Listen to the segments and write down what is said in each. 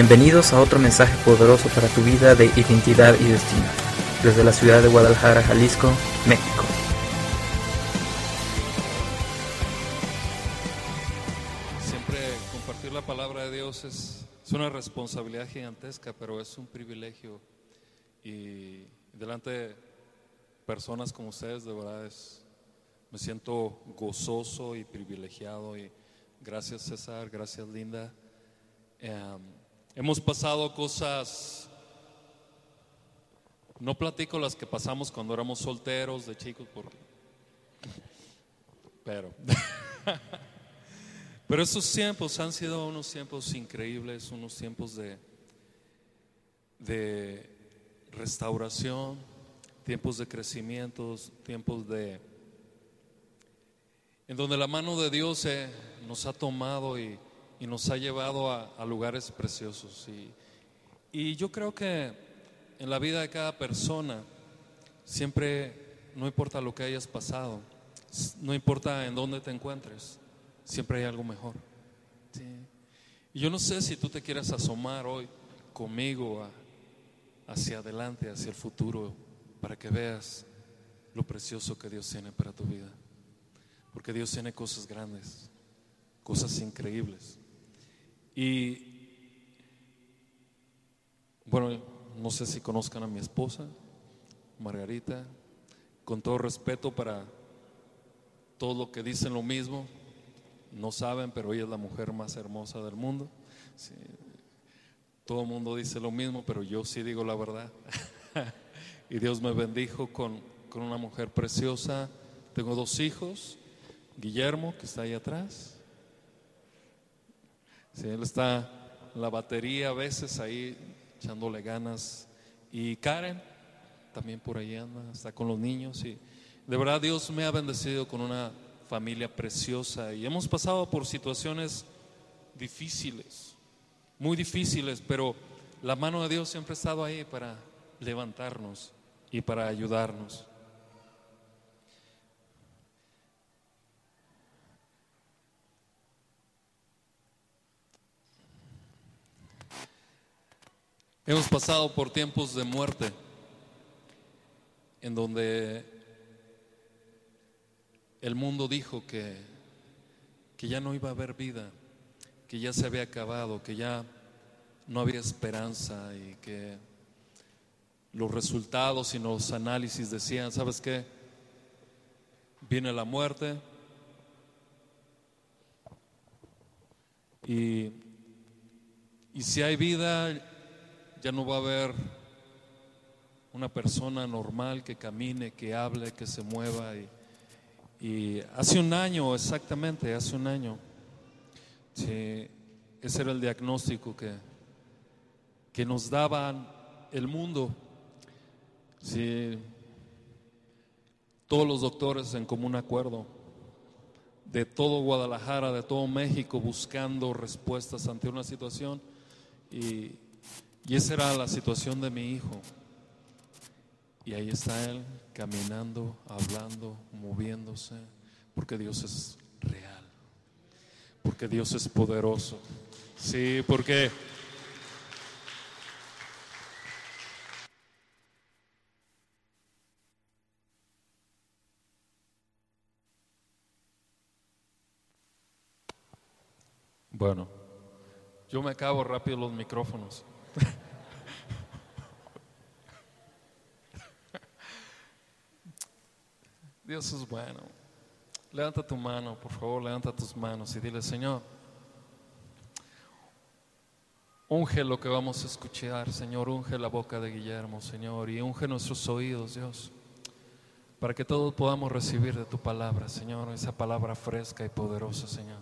Bienvenidos a otro mensaje poderoso para tu vida de identidad y destino, desde la ciudad de Guadalajara, Jalisco, México. Siempre compartir la palabra de Dios es, es una responsabilidad gigantesca, pero es un privilegio. Y delante de personas como ustedes, de verdad es, me siento gozoso y privilegiado. Y gracias César, gracias Linda. Em, hemos pasado cosas, no platico las que pasamos cuando éramos solteros de chicos, porque, pero, pero esos tiempos han sido unos tiempos increíbles, unos tiempos de, de restauración, tiempos de crecimiento, tiempos de en donde la mano de Dios eh, nos ha tomado y, y nos ha llevado a, a lugares preciosos. Y, y yo creo que en la vida de cada persona, siempre, no importa lo que hayas pasado, no importa en dónde te encuentres, siempre hay algo mejor. Sí. Y yo no sé si tú te quieres asomar hoy conmigo a- hacia adelante, hacia el futuro, para que veas lo precioso que Dios tiene para tu vida. Porque Dios tiene cosas grandes, cosas increíbles. Y bueno, no sé si conozcan a mi esposa, Margarita, con todo respeto para todo lo que dicen lo mismo, no saben, pero ella es la mujer más hermosa del mundo. Todo el mundo dice lo mismo, pero yo sí digo la verdad. y Dios me bendijo con, con una mujer preciosa. Tengo dos hijos, Guillermo, que está ahí atrás. Sí, él está en la batería a veces ahí echándole ganas. Y Karen también por ahí anda, está con los niños. Y de verdad Dios me ha bendecido con una familia preciosa. Y hemos pasado por situaciones difíciles, muy difíciles, pero la mano de Dios siempre ha estado ahí para levantarnos y para ayudarnos. Hemos pasado por tiempos de muerte en donde el mundo dijo que, que ya no iba a haber vida, que ya se había acabado, que ya no había esperanza y que los resultados y los análisis decían, ¿sabes qué? Viene la muerte y, y si hay vida, ya no va a haber una persona normal que camine, que hable, que se mueva. Y, hace un año, exactamente, hace un año, ese era el diagnóstico que, que nos daban el mundo. Sí, todos los doctores en común acuerdo, de todo Guadalajara, de todo México, buscando respuestas ante una situación. Y, y esa era la situación de mi hijo. Y ahí está él caminando, hablando, moviéndose, porque Dios es real, porque Dios es poderoso. Sí, porque bueno, yo me acabo rápido los micrófonos. Dios es bueno. Levanta tu mano, por favor, levanta tus manos y dile, Señor, unge lo que vamos a escuchar, Señor, unge la boca de Guillermo, Señor, y unge nuestros oídos, Dios, para que todos podamos recibir de tu palabra, Señor, esa palabra fresca y poderosa, Señor,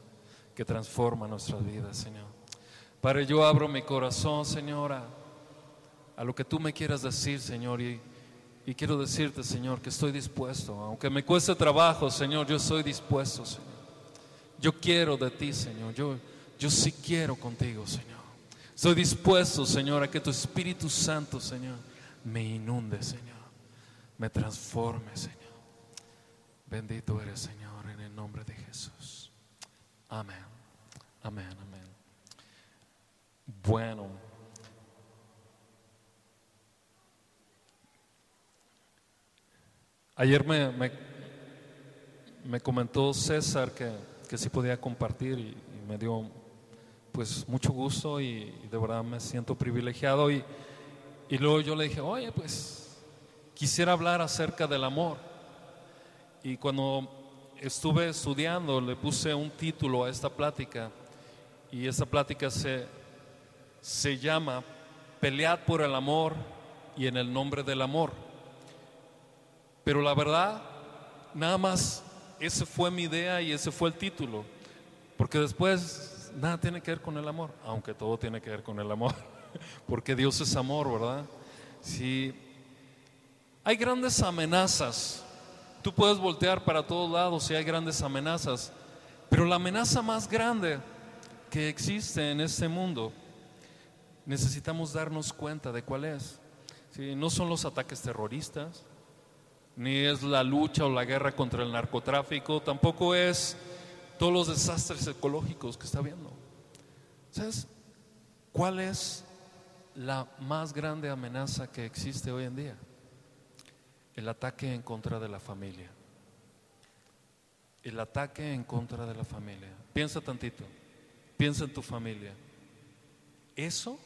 que transforma nuestras vidas, Señor. Padre, yo abro mi corazón, Señor, a, a lo que tú me quieras decir, Señor, y y quiero decirte, Señor, que estoy dispuesto, aunque me cueste trabajo, Señor, yo estoy dispuesto, Señor. Yo quiero de ti, Señor. Yo, yo sí quiero contigo, Señor. Estoy dispuesto, Señor, a que tu Espíritu Santo, Señor, me inunde, Señor. Me transforme, Señor. Bendito eres, Señor, en el nombre de Jesús. Amén. Amén, amén. Bueno. Ayer me, me, comentó César que, que sí podía compartir y, me dio pues mucho gusto y, de verdad me siento privilegiado y, y luego yo le dije, oye pues quisiera hablar acerca del amor y cuando estuve estudiando le puse un título a esta plática y esta plática se, se llama Pelead por el amor y en el nombre del amor. Pero la verdad, nada más, esa fue mi idea y ese fue el título. Porque después nada tiene que ver con el amor, aunque todo tiene que ver con el amor. Porque Dios es amor, ¿verdad? Si hay grandes amenazas. Tú puedes voltear para todos lados y hay grandes amenazas. Pero la amenaza más grande que existe en este mundo necesitamos darnos cuenta de cuál es. No son los ataques terroristas, ni es la lucha o la guerra contra el narcotráfico, tampoco es todos los desastres ecológicos que está habiendo. ¿Sabes cuál es la más grande amenaza que existe hoy en día? El ataque en contra de la familia. El ataque en contra de la familia. Piensa tantito, piensa en tu familia. Eso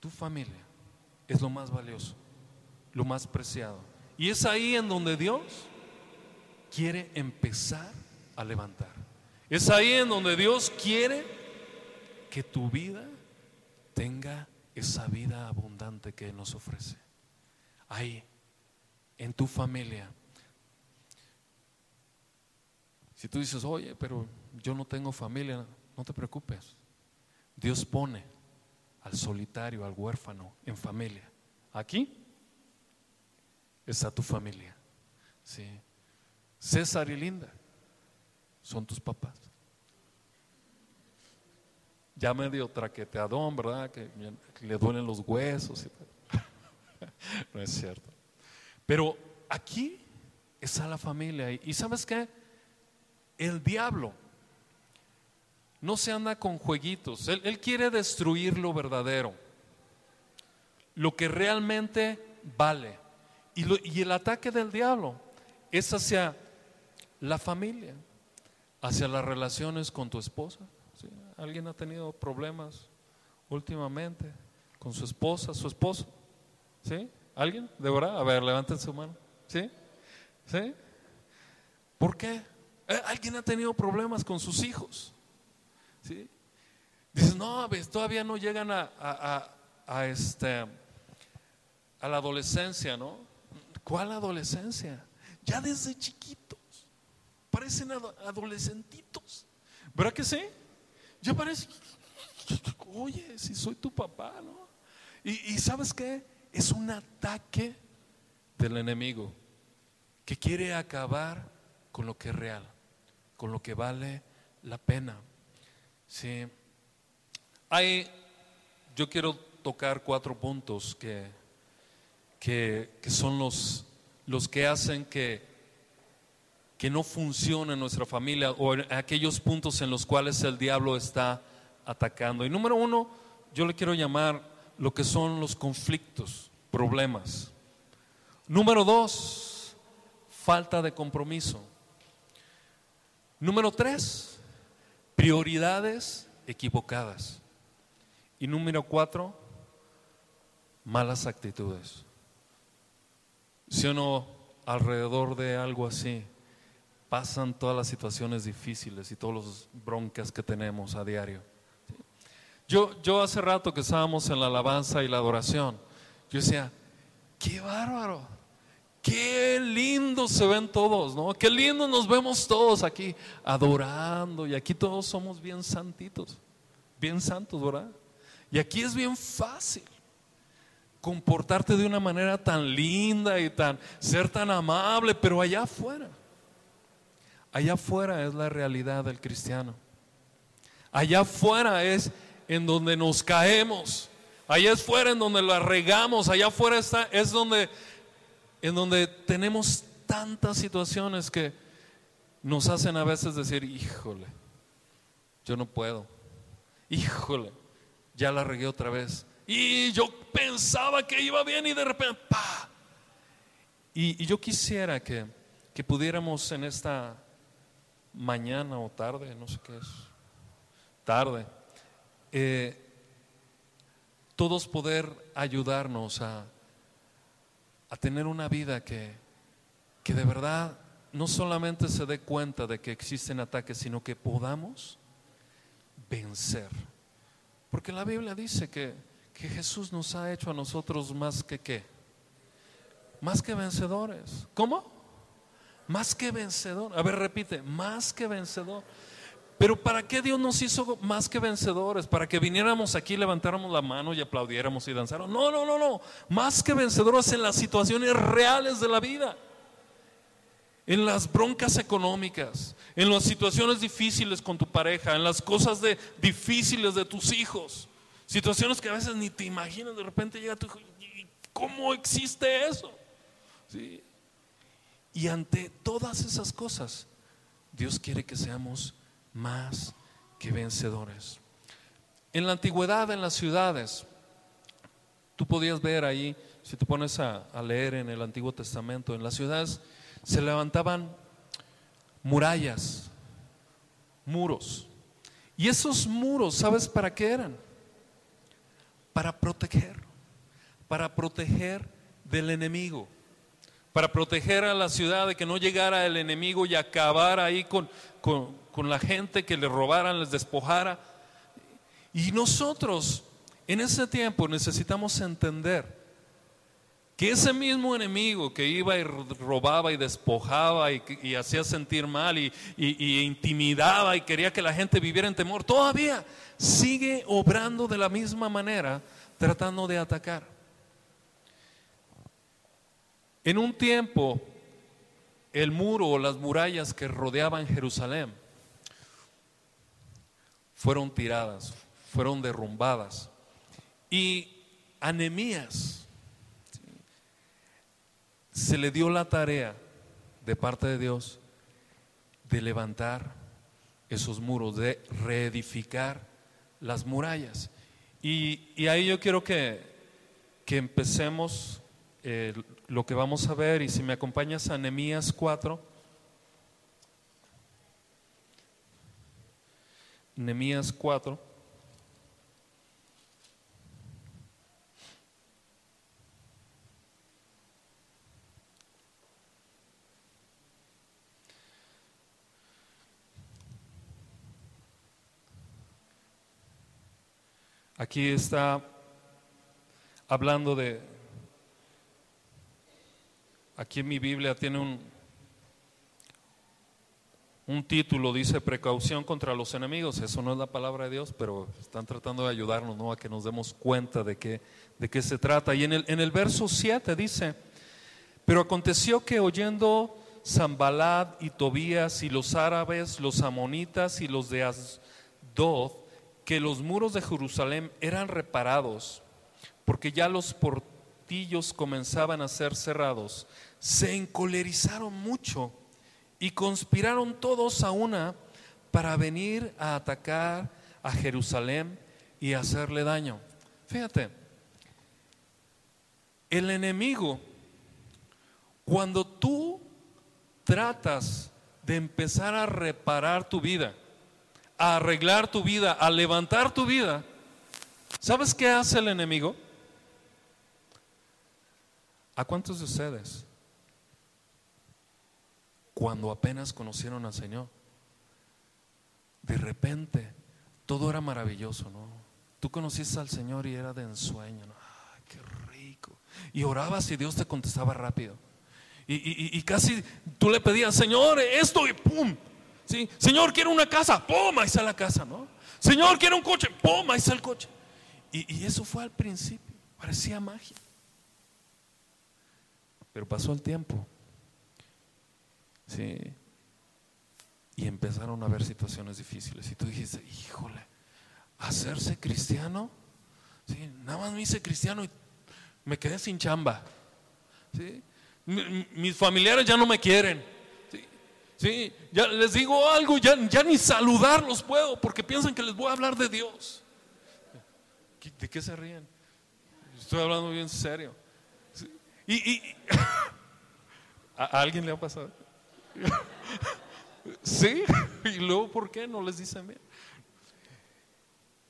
tu familia es lo más valioso, lo más preciado. Y es ahí en donde Dios quiere empezar a levantar. Es ahí en donde Dios quiere que tu vida tenga esa vida abundante que nos ofrece. Ahí, en tu familia. Si tú dices, oye, pero yo no tengo familia, no te preocupes. Dios pone al solitario, al huérfano, en familia. Aquí está tu familia. ¿sí? César y Linda son tus papás. Ya medio traqueteadón, ¿verdad? Que, le duelen los huesos. no es cierto. Pero aquí está la familia. Y sabes qué? El diablo no se anda con jueguitos. Él, quiere destruir lo verdadero, lo que realmente vale. Y, el ataque del diablo es hacia la familia, hacia las relaciones con tu esposa. ¿Alguien ha tenido problemas últimamente con su esposa, su esposo? ¿Sí? ¿Alguien? ¿De verdad? A ver, levanten su mano. ¿Sí? ¿Sí? ¿Por qué? ¿Eh? ¿Alguien ha tenido problemas con sus hijos? ¿Sí? Dices, no, todavía no llegan a, este, a la adolescencia, ¿no? ¿Cuál adolescencia? Ya desde chiquitos. Parecen adolescentitos. ¿Verdad que sí? Ya parece, oye, si soy tu papá, ¿no? Y, y sabes qué? Es un ataque del enemigo que quiere acabar con lo que es real, con lo que vale la pena. Sí. Hay, yo quiero tocar cuatro puntos que, que, son los, los que hacen que, que no funcione nuestra familia o aquellos puntos en los cuales el diablo está atacando. Y número uno, yo le quiero llamar lo que son los conflictos, problemas. Número dos, falta de compromiso. Número tres, prioridades equivocadas. Y número cuatro, malas actitudes. Si uno alrededor de algo así pasan todas las situaciones difíciles y todas las broncas que tenemos a diario. Yo, yo hace rato que estábamos en la alabanza y la adoración, yo decía, qué bárbaro Qué lindo se ven todos, ¿no? Qué lindo nos vemos todos aquí adorando y aquí todos somos bien santitos, bien santos, ¿verdad? Y aquí es bien fácil comportarte de una manera tan linda y tan ser tan amable, pero allá afuera, allá afuera es la realidad del cristiano. Allá afuera es en donde nos caemos. Allá afuera en donde la regamos, allá afuera está, es donde en donde tenemos tantas situaciones que nos hacen a veces decir, híjole, yo no puedo, híjole, ya la regué otra vez. Y yo pensaba que iba bien y de repente, ¡pa! Y, yo quisiera que, que pudiéramos en esta mañana o tarde, no sé qué es, tarde, eh, todos poder ayudarnos a, a tener una vida que, que de verdad no solamente se dé cuenta de que existen ataques, sino que podamos vencer. Porque la Biblia dice que, que Jesús nos ha hecho a nosotros más que qué. Más que vencedores. ¿Cómo? Más que vencedor. A ver, repite, más que vencedor. Pero ¿para qué Dios nos hizo más que vencedores? ¿Para que viniéramos aquí, levantáramos la mano y aplaudiéramos y danzáramos? No, no, no, no. Más que vencedores en las situaciones reales de la vida. En las broncas económicas, en las situaciones difíciles con tu pareja, en las cosas difíciles de tus hijos. Situaciones que a veces ni te imaginas, de repente llega tu hijo, ¿y ¿cómo existe eso? ¿Sí? Y ante todas esas cosas, Dios quiere que seamos más que vencedores. En la antigüedad, en las ciudades, tú podías ver ahí, si te pones a, leer en el Antiguo Testamento, en las ciudades se levantaban murallas, muros. Y esos muros, ¿sabes para qué eran? Para proteger, para proteger del enemigo para proteger a la ciudad de que no llegara el enemigo y acabar ahí con, con, la gente que le robaran, les despojara. Y nosotros en ese tiempo necesitamos entender que ese mismo enemigo que iba y robaba y despojaba y, hacía sentir mal y, intimidaba y quería que la gente viviera en temor, todavía sigue obrando de la misma manera, tratando de atacar. En un tiempo, el muro o las murallas que rodeaban Jerusalén fueron tiradas, fueron derrumbadas. Y a se le dio la tarea de parte de Dios de levantar esos muros, de reedificar las murallas. Y, ahí yo quiero que, que empecemos eh, lo que vamos a ver, y si me acompañas a Nehemías 4, Nehemías 4. Aquí está hablando de, Aquí en mi Biblia tiene un, un título, dice precaución contra los enemigos. Eso no es la palabra de Dios, pero están tratando de ayudarnos ¿no? a que nos demos cuenta de qué, de qué se trata. Y en el, en el verso 7 dice, pero aconteció que oyendo Zambalad y Tobías y los árabes, los amonitas y los de Asdod, que los muros de Jerusalén eran reparados, porque ya los portillos comenzaban a ser cerrados, se encolerizaron mucho y conspiraron todos a una para venir a atacar a Jerusalén y hacerle daño. Fíjate, el enemigo, cuando tú tratas de empezar a reparar tu vida, a arreglar tu vida, a levantar tu vida, ¿sabes qué hace el enemigo? ¿A cuántos de ustedes cuando apenas conocieron al Señor. De repente, todo era maravilloso, ¿no? Tú conociste al Señor y era de ensueño. Ay, qué rico! Y orabas y Dios te contestaba rápido. Y, casi tú le pedías, Señor, esto y ¡pum! ¿Sí? Señor, quiero una casa, ¡pum! Ahí está la casa, ¿no? Señor, quiero un coche, ¡pum! Ahí está el coche. Y, y eso fue al principio, parecía magia. Pero pasó el tiempo ¿sí? Y empezaron a haber situaciones difíciles. Y tú dijiste, híjole, hacerse cristiano, ¿sí? Nada más me hice cristiano y me quedé sin chamba. ¿sí? Mis familiares ya no me quieren. ¿Sí? Ya les digo algo, ya, ni saludarlos puedo porque piensan que les voy a hablar de Dios. ¿De qué se ríen? Estoy hablando bien serio. Y, ¿a alguien le ha pasado? ¿Sí? ¿Y luego por qué no les dicen bien?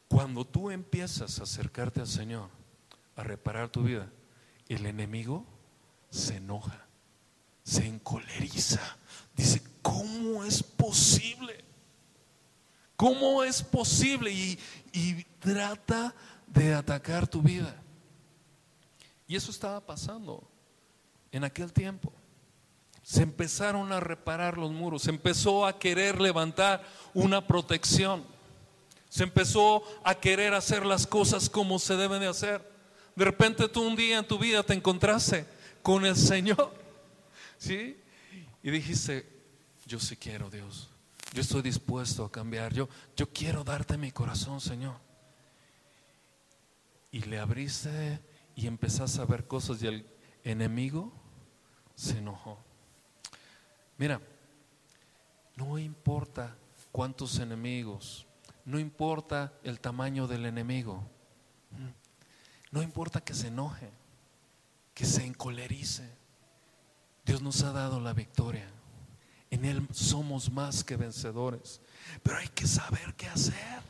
Cuando tú empiezas a acercarte al Señor, a reparar tu vida, el enemigo se enoja, se encoleriza. Dice, ¿cómo es posible? ¿Cómo es posible? Y, trata de atacar tu vida. Y eso estaba pasando en aquel tiempo. Se empezaron a reparar los muros, se empezó a querer levantar una protección, se empezó a querer hacer las cosas como se deben de hacer. De repente tú un día en tu vida te encontraste con el Señor, ¿sí? Y dijiste, yo sí quiero Dios, yo estoy dispuesto a cambiar, yo, yo quiero darte mi corazón, Señor. Y le abriste y empezaste a ver cosas y el enemigo se enojó. Mira, no importa cuántos enemigos, no importa el tamaño del enemigo, no importa que se enoje, que se encolerice. Dios nos ha dado la victoria. En Él somos más que vencedores. Pero hay que saber qué hacer.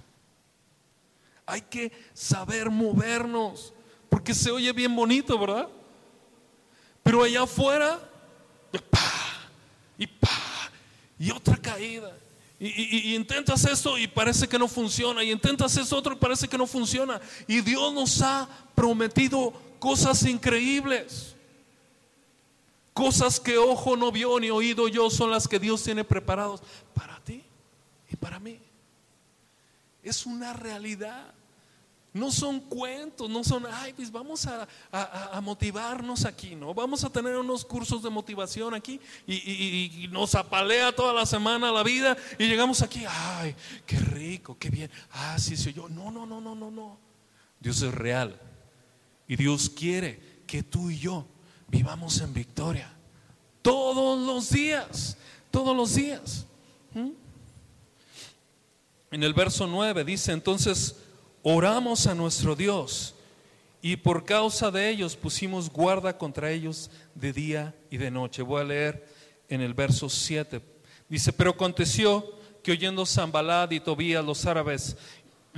Hay que saber movernos. Porque se oye bien bonito, ¿verdad? Pero allá afuera y pa, y otra caída. Y, intentas esto y parece que no funciona. Y intentas eso otro y parece que no funciona. Y Dios nos ha prometido cosas increíbles. Cosas que ojo no vio ni oído yo son las que Dios tiene preparados para ti y para mí. Es una realidad. No son cuentos, no son, ay, pues vamos a, motivarnos aquí, ¿no? Vamos a tener unos cursos de motivación aquí y, nos apalea toda la semana la vida y llegamos aquí, ay, qué rico, qué bien. Ah, sí, sí, yo. No, no, no, no, no, no. Dios es real y Dios quiere que tú y yo vivamos en victoria todos los días, todos los días. ¿Mm? En el verso 9 dice entonces, oramos a nuestro Dios y por causa de ellos pusimos guarda contra ellos de día y de noche. Voy a leer en el verso 7. Dice, pero aconteció que oyendo Zambalad y Tobías los árabes,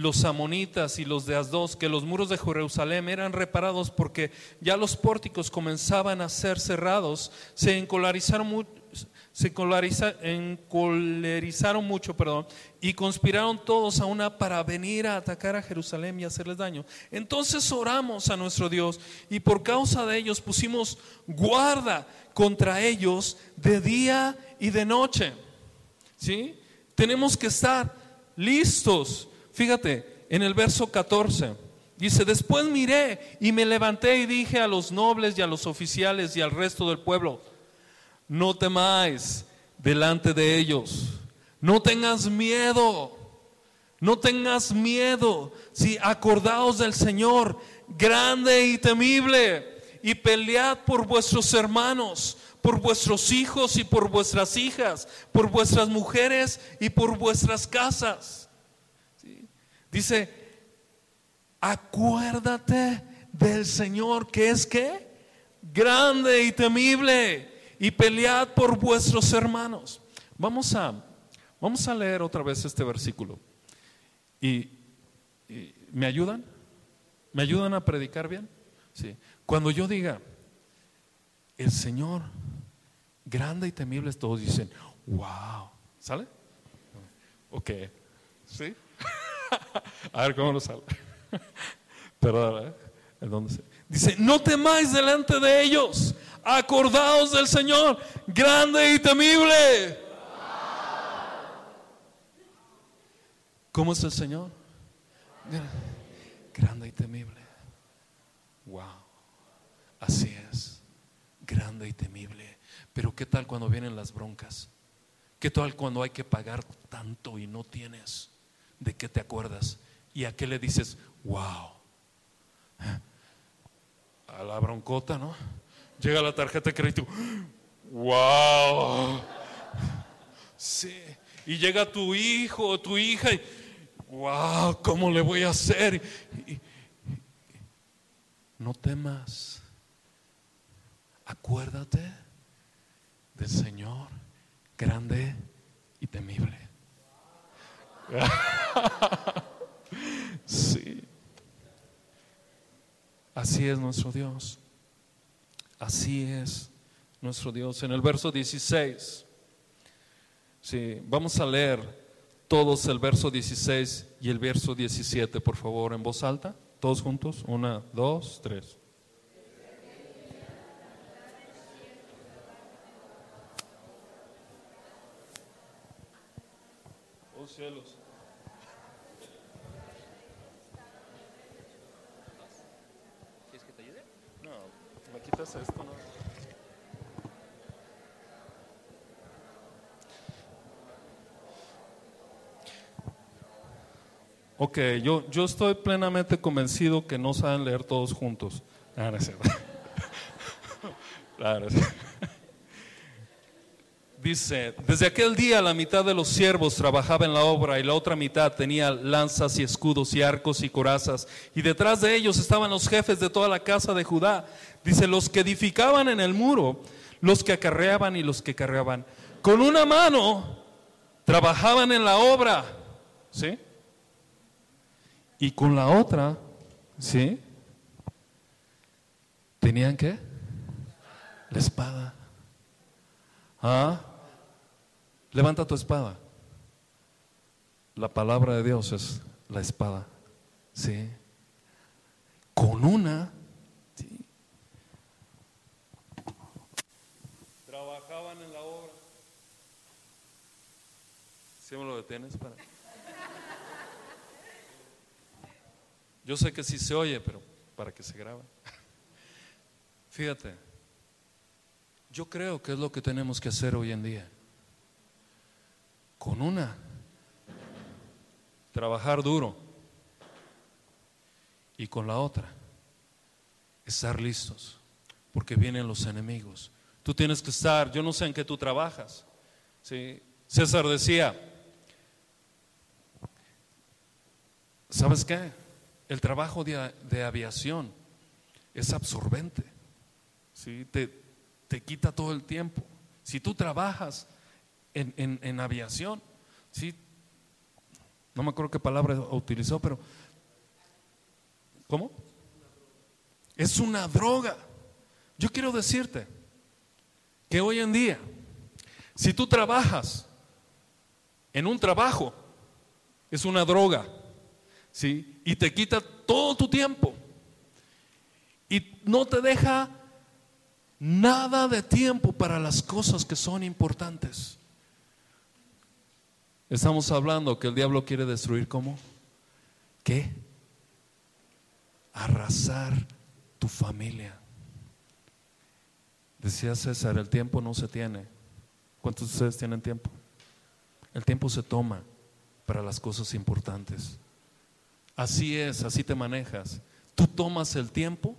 los amonitas y los de Asdos, que los muros de Jerusalén eran reparados porque ya los pórticos comenzaban a ser cerrados, se encolarizaron encolerizaron mucho, perdón, y conspiraron todos a una para venir a atacar a Jerusalén y hacerles daño. Entonces oramos a nuestro Dios y por causa de ellos pusimos guarda contra ellos de día y de noche. ¿Sí? Tenemos que estar listos. Fíjate, en el verso 14 dice, después miré y me levanté y dije a los nobles y a los oficiales y al resto del pueblo, no temáis delante de ellos, no tengas miedo, no tengas miedo, si acordaos del Señor, grande y temible, y pelead por vuestros hermanos, por vuestros hijos y por vuestras hijas, por vuestras mujeres y por vuestras casas. Dice, acuérdate del Señor que es grande y temible y pelead por vuestros hermanos. Vamos a, vamos a leer otra vez este versículo. Y, ¿Me ayudan? ¿Me ayudan a predicar bien? Sí. Cuando yo diga, el Señor, grande y temible, todos dicen, wow. ¿Sale? Ok. ¿Sí? a ver cómo lo sale. Perdón, ¿eh? Dice, no temáis delante de ellos, acordaos del Señor, grande y temible. ¿Cómo es el Señor? Grande y temible. Wow. Así es. Grande y temible. Pero ¿qué tal cuando vienen las broncas? ¿Qué tal cuando hay que pagar tanto y no tienes? ¿De qué te acuerdas? ¿Y a qué le dices? Wow. A la broncota, ¿no? Llega la tarjeta de crédito. ¡Wow! Sí. Y llega tu hijo o tu hija y ¡Wow! ¿Cómo le voy a hacer? no temas. Acuérdate del Señor grande y temible. sí. Así es nuestro Dios. Así es nuestro Dios. En el verso 16, sí, vamos a leer todos el verso 16 y el verso 17, por favor, en voz alta, todos juntos. Una, dos, tres. Oh cielos. ¿No? Ok, yo, yo estoy plenamente convencido que no saben leer todos juntos. Ah, no es. Dice, desde aquel día la mitad de los siervos trabajaba en la obra y la otra mitad tenía lanzas y escudos y arcos y corazas. Y detrás de ellos estaban los jefes de toda la casa de Judá. Dice, los que edificaban en el muro, los que acarreaban y los que carreaban. Con una mano trabajaban en la obra. ¿Sí? Y con la otra, ¿sí? ¿Tenían qué? La espada. ¿Ah? Levanta tu espada. La palabra de Dios es la espada. ¿Sí? Con una. ¿sí? Trabajaban en la obra. ¿Sí me lo detienes? Para? Yo sé que sí se oye, pero para que se grabe. Fíjate, yo creo que es lo que tenemos que hacer hoy en día. Con una, trabajar duro. Y con la otra, estar listos, porque vienen los enemigos. Tú tienes que estar, yo no sé en qué tú trabajas. ¿sí? César decía, ¿sabes qué? El trabajo de, de aviación es absorbente. ¿sí? Te, te quita todo el tiempo. Si tú trabajas en, en, en, aviación, ¿sí? no me acuerdo qué palabra utilizó, pero ¿cómo? Es una droga. Yo quiero decirte que hoy en día, si tú trabajas en un trabajo, es una droga, ¿sí? Y te quita todo tu tiempo y no te deja nada de tiempo para las cosas que son importantes. Estamos hablando que el diablo quiere destruir cómo? ¿Qué? Arrasar tu familia. Decía César, el tiempo no se tiene. ¿Cuántos de ustedes tienen tiempo? El tiempo se toma para las cosas importantes. Así es, así te manejas. Tú tomas el tiempo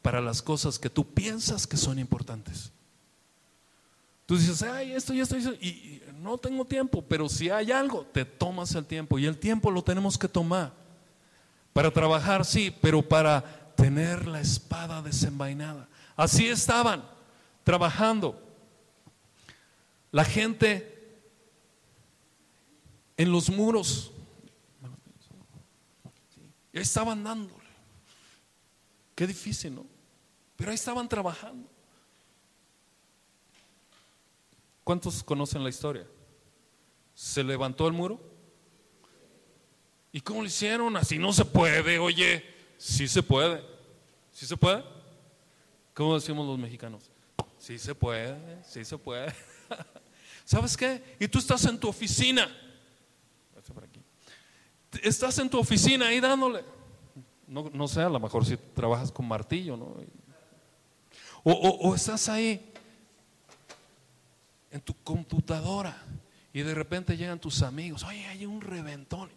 para las cosas que tú piensas que son importantes. Tú dices, ay, esto y esto, y, y no tengo tiempo, pero si hay algo, te tomas el tiempo. Y el tiempo lo tenemos que tomar. Para trabajar, sí, pero para tener la espada desenvainada. Así estaban trabajando. La gente en los muros estaban dándole. Qué difícil, ¿no? Pero ahí estaban trabajando. ¿Cuántos conocen la historia? ¿Se levantó el muro? ¿Y cómo lo hicieron? Así no se puede, oye. Sí se puede. ¿Sí se puede? ¿Cómo decimos los mexicanos? Sí se puede, sí se puede. ¿Sabes qué? Y tú estás en tu oficina. Estás en tu oficina ahí dándole. No, no sé, a lo mejor si trabajas con martillo, ¿no? O, o, o estás ahí en tu computadora y de repente llegan tus amigos, oye, hay un reventón.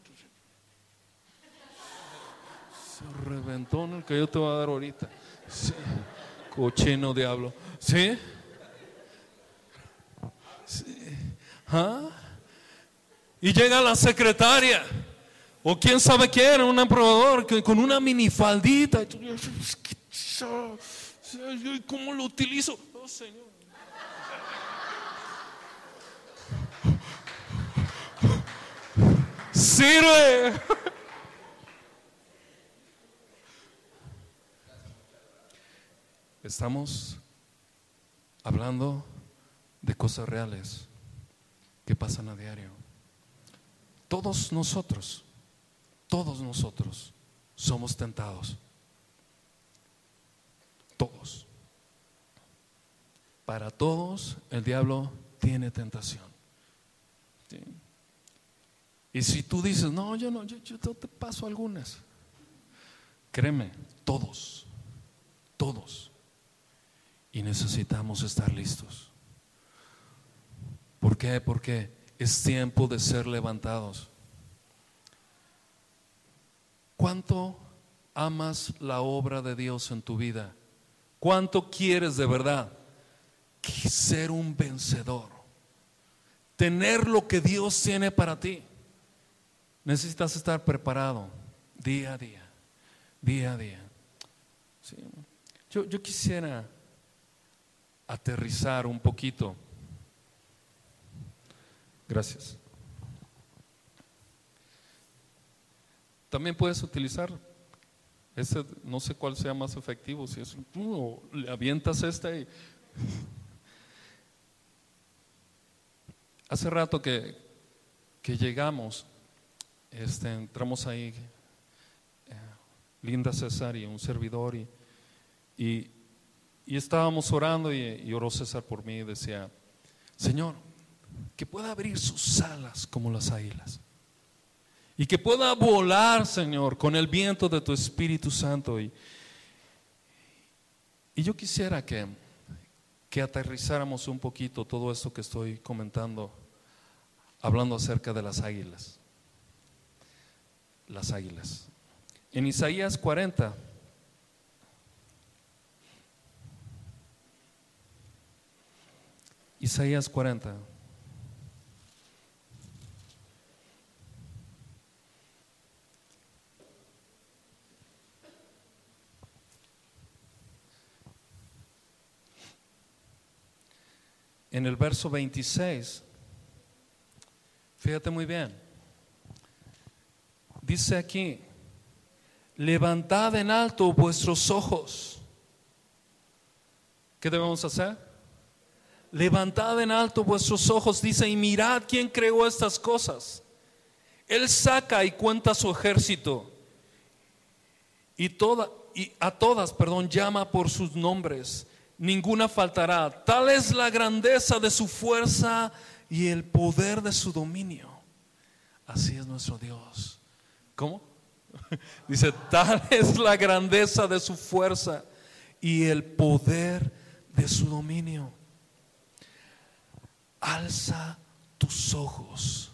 Ese reventón el que yo te voy a dar ahorita. Sí. Cochino diablo. ¿Sí? sí. ¿Ah? Y llega la secretaria. O quién sabe quién, un probador con una minifaldita. ¿Cómo lo utilizo? Oh, Señor. Sirve. Estamos hablando de cosas reales que pasan a diario. Todos nosotros, todos nosotros somos tentados. Todos. Para todos el diablo tiene tentación. Y si tú dices, no, yo no, yo, te paso algunas. Créeme, todos, todos. Y necesitamos estar listos. ¿Por qué? Porque es tiempo de ser levantados. ¿Cuánto amas la obra de Dios en tu vida? ¿Cuánto quieres de verdad? Ser un vencedor. Tener lo que Dios tiene para ti. Necesitas estar preparado día a día, día a día. Yo, yo quisiera aterrizar un poquito. Gracias. También puedes utilizar ese, no sé cuál sea más efectivo, si es uh, le avientas este y hace rato que, que llegamos, este, entramos ahí, eh, Linda César y un servidor y, y, estábamos orando y, oró César por mí y decía, Señor, que pueda abrir sus alas como las águilas y que pueda volar, Señor, con el viento de tu Espíritu Santo. Y, y yo quisiera que, que aterrizáramos un poquito todo esto que estoy comentando, hablando acerca de las águilas. Las águilas. En Isaías 40, Isaías 40. en el verso 26, fíjate muy bien, dice aquí, levantad en alto vuestros ojos. ¿Qué debemos hacer? Levantad en alto vuestros ojos, dice, y mirad quién creó estas cosas. Él saca y cuenta su ejército y, y a todas, perdón, llama por sus nombres ninguna faltará. Tal es la grandeza de su fuerza y el poder de su dominio. Así es nuestro Dios. ¿Cómo? Dice, tal es la grandeza de su fuerza y el poder de su dominio. Alza tus ojos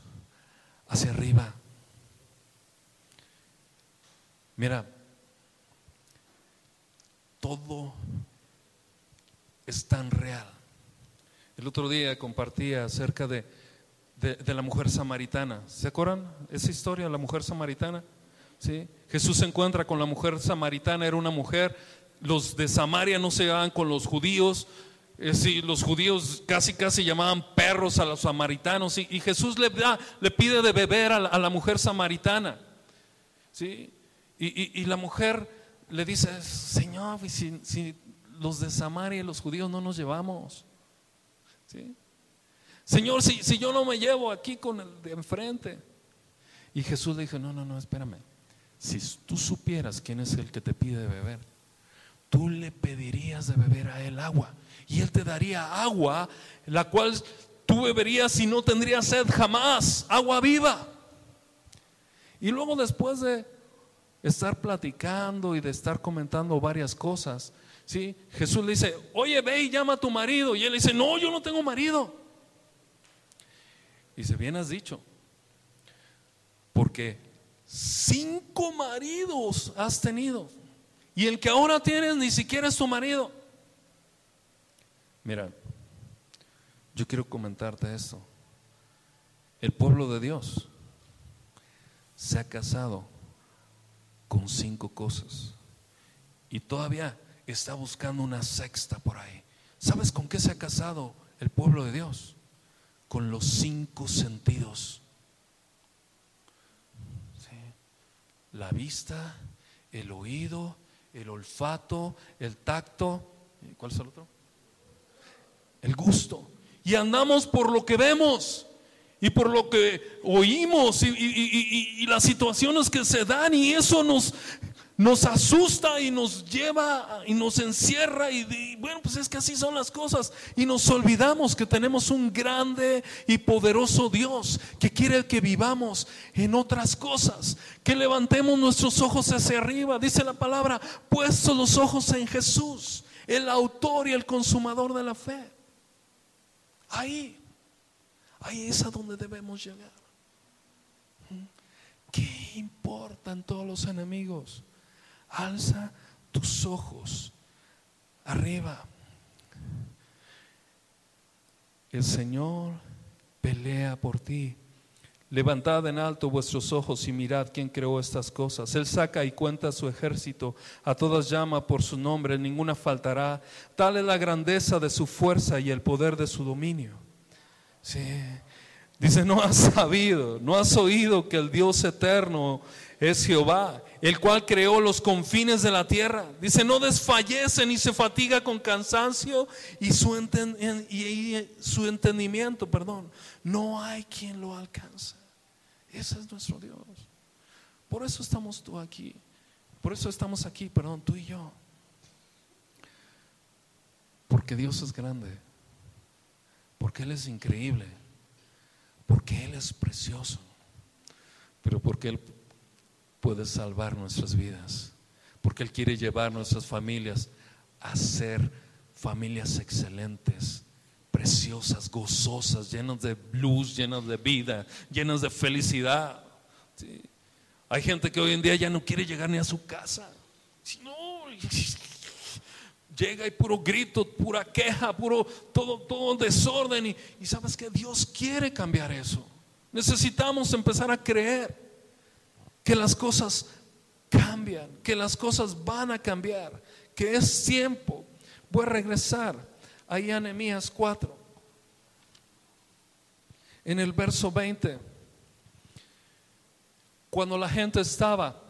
hacia arriba. Mira, todo es tan real. El otro día compartía acerca de, de, la mujer samaritana. ¿Se acuerdan esa historia, la mujer samaritana? ¿Sí? Jesús se encuentra con la mujer samaritana, era una mujer, los de Samaria no se llevaban con los judíos, eh, los judíos casi casi llamaban perros a los samaritanos y, Jesús le, da, le pide de beber a la, mujer samaritana. ¿sí? Y, y, la mujer le dice, Señor, si, si los de Samaria y los judíos no nos llevamos. Señor, si, si yo no me llevo aquí con el de enfrente. Y Jesús le dijo, no, no, no, espérame. Si tú supieras quién es el que te pide beber, tú le pedirías de beber a él agua. Y él te daría agua, la cual tú beberías y no tendrías sed jamás, agua viva. Y luego después de estar platicando y de estar comentando varias cosas, ¿sí? Jesús le dice, oye, ve y llama a tu marido. Y él dice, no, yo no tengo marido. Y dice, bien has dicho, porque cinco maridos has tenido. Y el que ahora tienes ni siquiera es tu marido. Mira, yo quiero comentarte esto. El pueblo de Dios se ha casado con cinco cosas. Y todavía está buscando una sexta por ahí. ¿Sabes con qué se ha casado el pueblo de Dios? Con los cinco sentidos. La vista, el oído, el olfato, el tacto. ¿Cuál es el otro? El gusto. Y andamos por lo que vemos y por lo que oímos y, las situaciones que se dan y eso nos, nos asusta y nos lleva y nos encierra y, bueno, pues es que así son las cosas y nos olvidamos que tenemos un grande y poderoso Dios que quiere que vivamos en otras cosas, que levantemos nuestros ojos hacia arriba, dice la palabra, puestos los ojos en Jesús, el autor y el consumador de la fe. Ahí Ahí es a donde debemos llegar. ¿Qué importan todos los enemigos? Alza tus ojos arriba. El Señor pelea por ti. Levantad en alto vuestros ojos y mirad quién creó estas cosas. Él saca y cuenta su ejército, a todas llama por su nombre, ninguna faltará. Tal es la grandeza de su fuerza y el poder de su dominio. Sí. Dice, no has sabido, no has oído que el Dios eterno es Jehová, el cual creó los confines de la tierra. Dice, no desfallece ni se fatiga con cansancio y su, entendimiento, perdón, no hay quien lo alcance. Ese es nuestro Dios. Por eso estamos tú aquí. Por eso estamos aquí, perdón, tú y yo. Porque Dios es grande porque Él es increíble, porque Él es precioso, pero porque Él puede salvar nuestras vidas, porque Él quiere llevar nuestras familias a ser familias excelentes, preciosas, gozosas, llenas de luz, llenas de vida, llenas de felicidad. Hay gente que hoy en día ya no quiere llegar ni a su casa. No, llega y puro grito, pura queja, puro todo, todo desorden. Y, y sabes que Dios quiere cambiar eso. Necesitamos empezar a creer que las cosas cambian, que las cosas van a cambiar, que es tiempo. Voy a regresar ahí a Nehemías 4, en el verso 20, cuando la gente estaba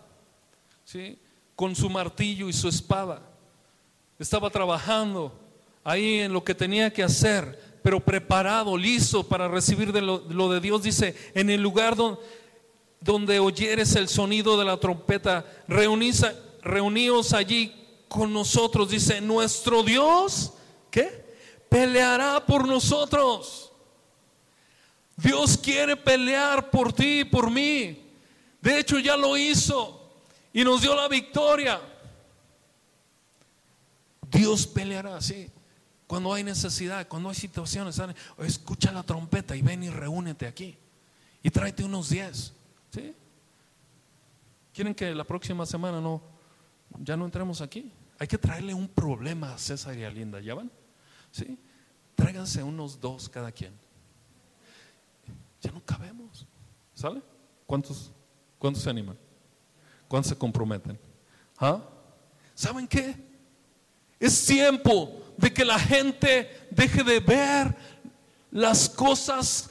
¿sí? con su martillo y su espada estaba trabajando ahí en lo que tenía que hacer, pero preparado, listo para recibir de lo, de Dios. Dice, en el lugar donde, donde oyeres el sonido de la trompeta, reunís, reuníos allí con nosotros. Dice, nuestro Dios, ¿qué? Peleará por nosotros. Dios quiere pelear por ti y por mí. De hecho, ya lo hizo y nos dio la victoria. Dios peleará así. Cuando hay necesidad, cuando hay situaciones, escucha la trompeta y ven y reúnete aquí. Y tráete unos 10. ¿Sí? ¿Quieren que la próxima semana no, ya no entremos aquí? Hay que traerle un problema a César y a Linda, ¿ya van? ¿Sí? Tráiganse unos dos cada quien. Ya no cabemos. ¿Sale? ¿Cuántos, cuántos se animan? ¿Cuántos se comprometen? ¿Ah? ¿Saben qué? Es tiempo de que la gente deje de ver las cosas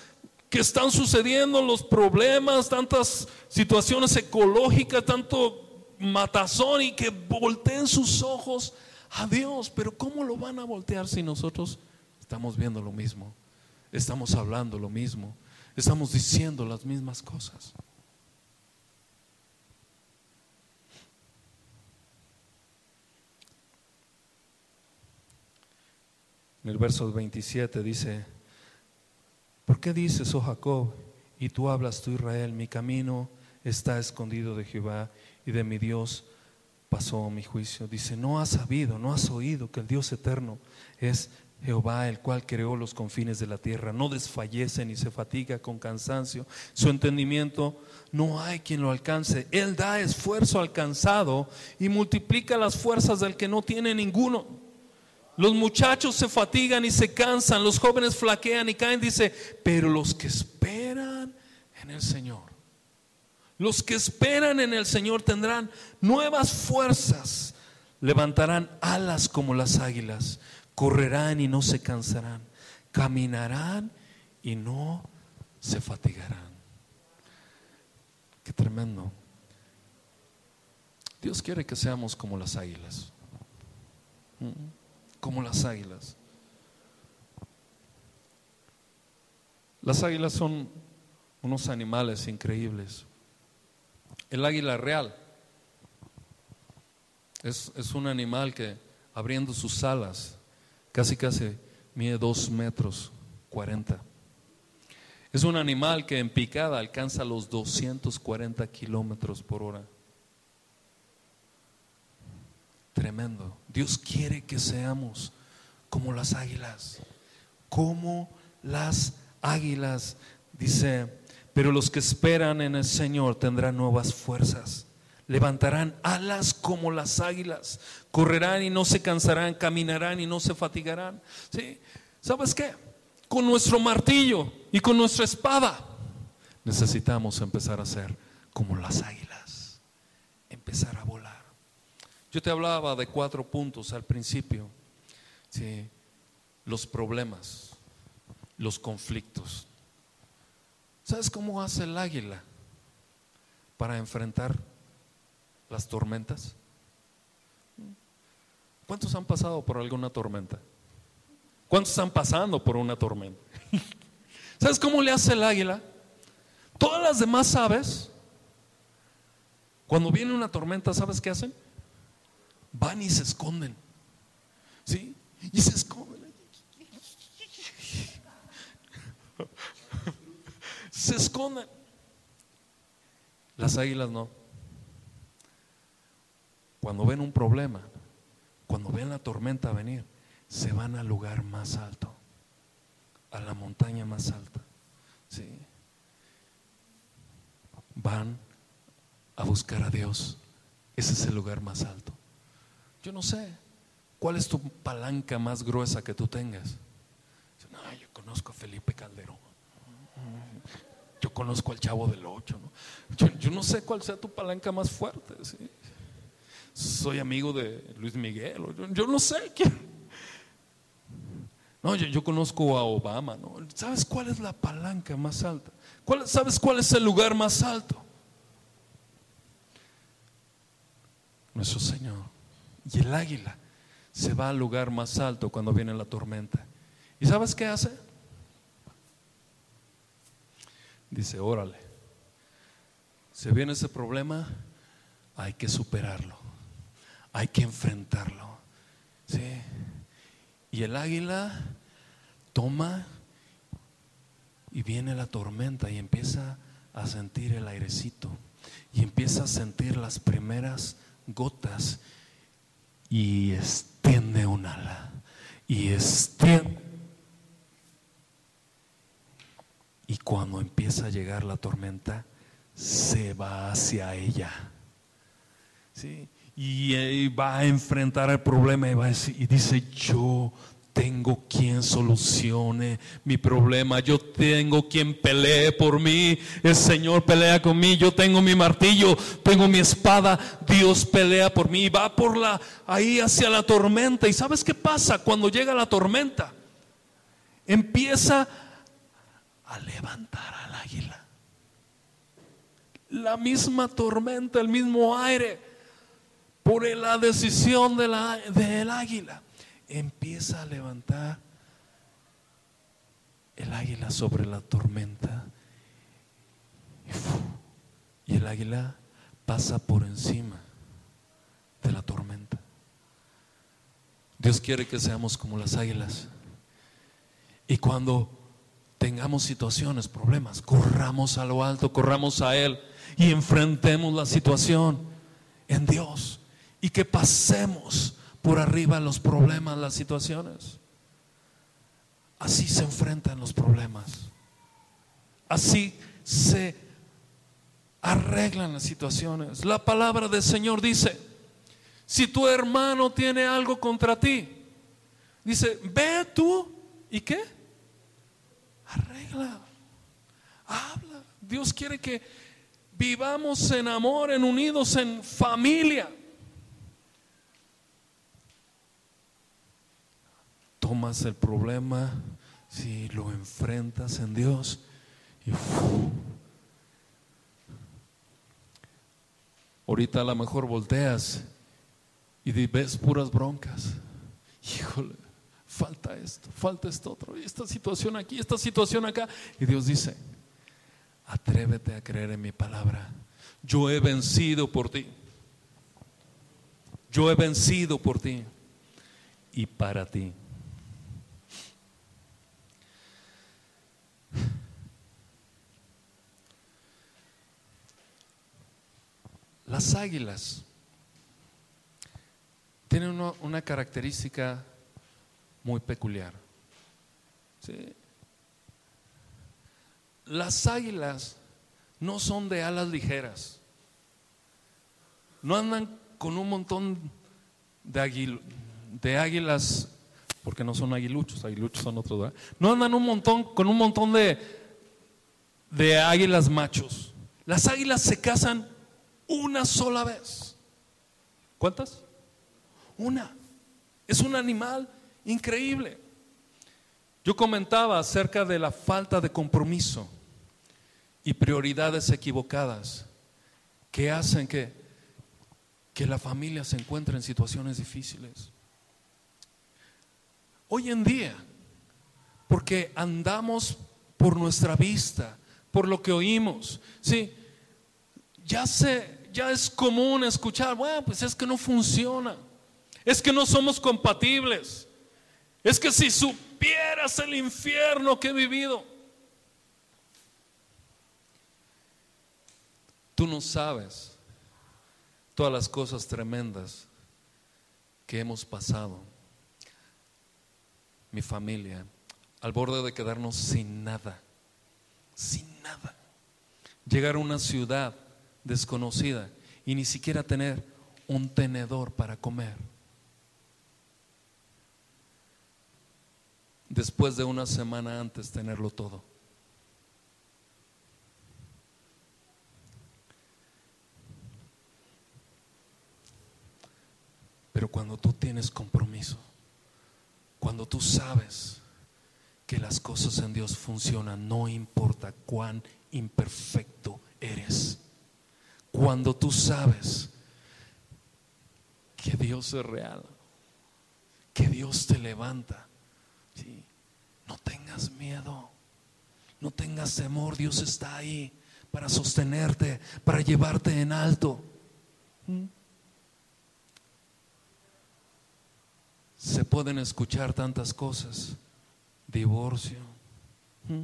que están sucediendo, los problemas, tantas situaciones ecológicas, tanto matazón y que volteen sus ojos a Dios. Pero ¿cómo lo van a voltear si nosotros estamos viendo lo mismo? Estamos hablando lo mismo, estamos diciendo las mismas cosas. En el verso 27 dice, ¿por qué dices, oh Jacob, y tú hablas tú Israel, mi camino está escondido de Jehová y de mi Dios pasó mi juicio? Dice, no has sabido, no has oído que el Dios eterno es Jehová, el cual creó los confines de la tierra, no desfallece ni se fatiga con cansancio, su entendimiento no hay quien lo alcance. Él da esfuerzo alcanzado y multiplica las fuerzas del que no tiene ninguno. Los muchachos se fatigan y se cansan, los jóvenes flaquean y caen, dice, pero los que esperan en el Señor, los que esperan en el Señor tendrán nuevas fuerzas, levantarán alas como las águilas, correrán y no se cansarán, caminarán y no se fatigarán. Qué tremendo. Dios quiere que seamos como las águilas. Como las águilas. Las águilas son unos animales increíbles. El águila real es, un animal que abriendo sus alas casi casi mide dos metros cuarenta. Es un animal que en picada alcanza los 240 kilómetros por hora. Tremendo. Dios quiere que seamos como las águilas, como las águilas, dice, pero los que esperan en el Señor tendrán nuevas fuerzas. Levantarán alas como las águilas, correrán y no se cansarán, caminarán y no se fatigarán. ¿Sí? ¿Sabes qué? Con nuestro martillo y con nuestra espada necesitamos empezar a ser como las águilas, empezar a volar. Yo te hablaba de cuatro puntos al principio. ¿sí? Los problemas, los conflictos. ¿Sabes cómo hace el águila para enfrentar las tormentas? ¿Cuántos han pasado por alguna tormenta? ¿Cuántos están pasando por una tormenta? ¿Sabes cómo le hace el águila? Todas las demás aves, cuando viene una tormenta, ¿sabes qué hacen? Van y se esconden. ¿Sí? Y se esconden. se esconden. Las águilas no. Cuando ven un problema, cuando ven la tormenta venir, se van al lugar más alto, a la montaña más alta. ¿sí? Van a buscar a Dios. Ese es el lugar más alto. Yo no sé cuál es tu palanca más gruesa que tú tengas. No, yo conozco a Felipe Calderón. Yo conozco al chavo del 8. Yo, no sé cuál sea tu palanca más fuerte. Soy amigo de Luis Miguel. Yo, no sé quién. No, yo, conozco a Obama. ¿Sabes cuál es la palanca más alta? ¿Sabes cuál es el lugar más alto? Nuestro Señor. Y el águila se va al lugar más alto cuando viene la tormenta. ¿Y sabes qué hace? dice, órale, se viene ese problema, hay que superarlo, hay que enfrentarlo. ¿sí? Y el águila toma y viene la tormenta y empieza a sentir el airecito y empieza a sentir las primeras gotas y extiende un ala y extiende Y cuando empieza a llegar la tormenta, se va hacia ella. ¿Sí? Y, va a enfrentar el problema y, va y dice, yo tengo quien solucione mi problema, yo tengo quien pelee por mí, el Señor pelea conmigo, yo tengo mi martillo, tengo mi espada, Dios pelea por mí, va por la ahí hacia la tormenta. ¿Y sabes qué pasa cuando llega la tormenta? Empieza a levantar al águila. La misma tormenta, el mismo aire, por la decisión de la, del águila, empieza a levantar el águila sobre la tormenta. Y el águila pasa por encima de la tormenta. Dios quiere que seamos como las águilas. Y cuando tengamos situaciones, problemas, corramos a lo alto, corramos a Él y enfrentemos la situación en Dios y que pasemos por arriba los problemas, las situaciones. Así se enfrentan los problemas. Así se arreglan las situaciones. La palabra del Señor dice, si tu hermano tiene algo contra ti, dice, ve tú y qué? Arregla. Habla. Dios quiere que vivamos en amor, en unidos, en familia. Tomas el problema, si lo enfrentas en Dios y ahorita a lo mejor volteas y ves puras broncas. Híjole, falta esto, falta esto otro, esta situación aquí, esta situación acá. Y Dios dice, atrévete a creer en mi palabra. Yo he vencido por ti. Yo he vencido por ti y para ti. Las águilas tienen una, característica muy peculiar. Las águilas no son de alas ligeras. No andan con un montón de, de águilas, porque no son aguiluchos, aguiluchos son otros. No andan un montón con un montón de, de águilas machos. Las águilas se casan una sola vez. ¿Cuántas? Una. Es un animal increíble. Yo comentaba acerca de la falta de compromiso y prioridades equivocadas que hacen que, que la familia se encuentre en situaciones difíciles. Hoy en día, porque andamos por nuestra vista, por lo que oímos, sí, ya se, ya es común escuchar, bueno, pues es que no funciona, es que no somos compatibles, es que si supieras el infierno que he vivido, tú no sabes todas las cosas tremendas que hemos pasado, mi familia, al borde de quedarnos sin nada, sin nada. Llegar a una ciudad desconocida y ni siquiera tener un tenedor para comer. Después de una semana antes tenerlo todo. Pero cuando tú tienes compromiso, cuando tú sabes que las cosas en Dios funcionan, no importa cuán imperfecto eres. Cuando tú sabes que Dios es real, que Dios te levanta, no tengas miedo, no tengas temor, Dios está ahí para sostenerte, para llevarte en alto. ¿Mm? Se pueden escuchar tantas cosas, divorcio. ¿Mm?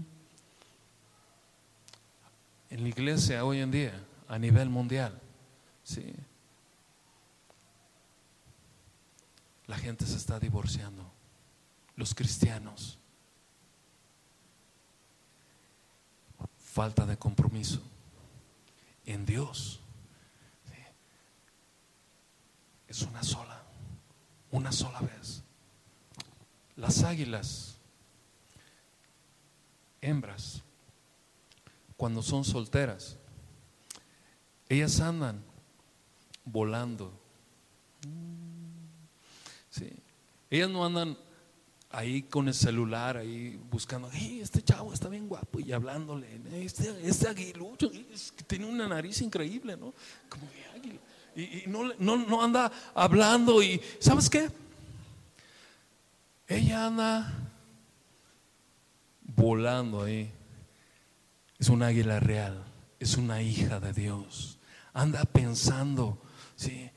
En la iglesia hoy en día a nivel mundial. ¿sí? La gente se está divorciando, los cristianos. Falta de compromiso en Dios. Es una sola, una sola vez. Las águilas, hembras, cuando son solteras, ellas andan volando. Sí. Ellas no andan ahí con el celular, ahí buscando, este chavo está bien guapo y hablándole, este, este aguilucho tiene una nariz increíble, ¿no? Como águila. Y, no, no anda hablando y, ¿sabes qué? Ella anda volando ahí. Es un águila real, es una hija de Dios anda pensando ¿sí?